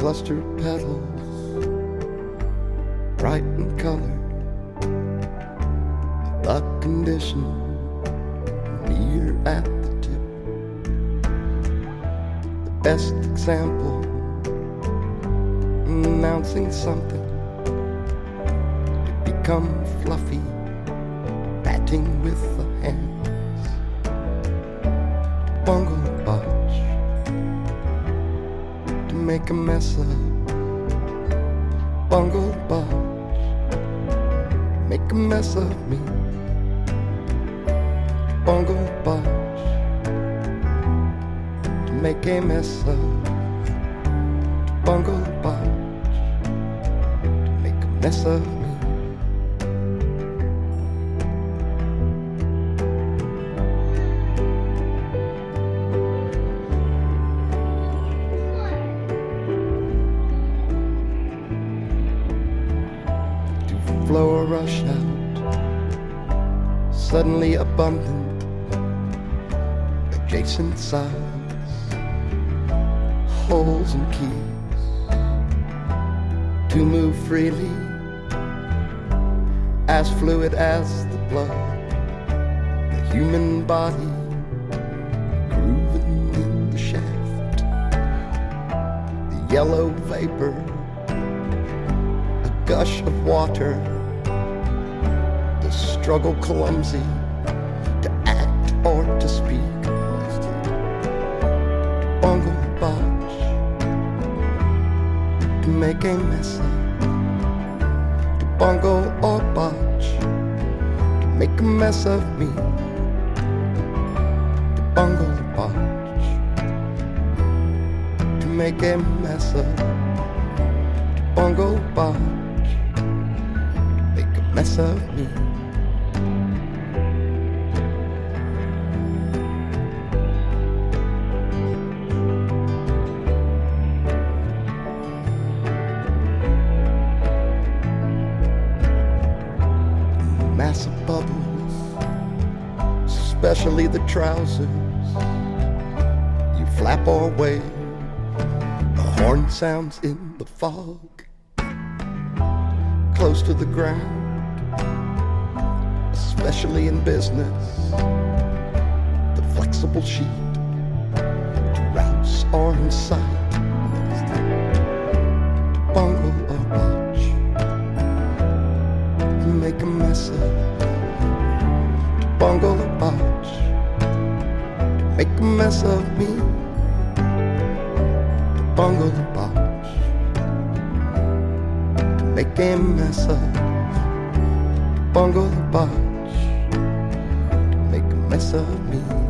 clustered petals, bright in color. The condition near at the tip. The best example announcing something to become fluffy, batting with the hands. Make a mess of. Bungle a make a mess of me. Bungle a to make a mess of. Bungle a to make a mess of me. To flow or rush out, suddenly abundant, adjacent sides, holes and keys, to move freely, as fluid as the blood, the human body, grooving in the shaft, the yellow vapor a gush of water, struggle clumsy to act or to speak, to bungle botch, to make a mess of, to bungle or botch, to make a mess of me, to bungle botch, to make a mess of bungle botch make a mess of me. Mass of bubbles, especially the trousers. You flap or wave, the horn sounds in the fog close to the ground, especially in business. The flexible sheet, routes are in sight. Of. To bungle or botch, to make a mess of me. To bungle or botch make a mess of, to bungle the botch, to make a mess of me.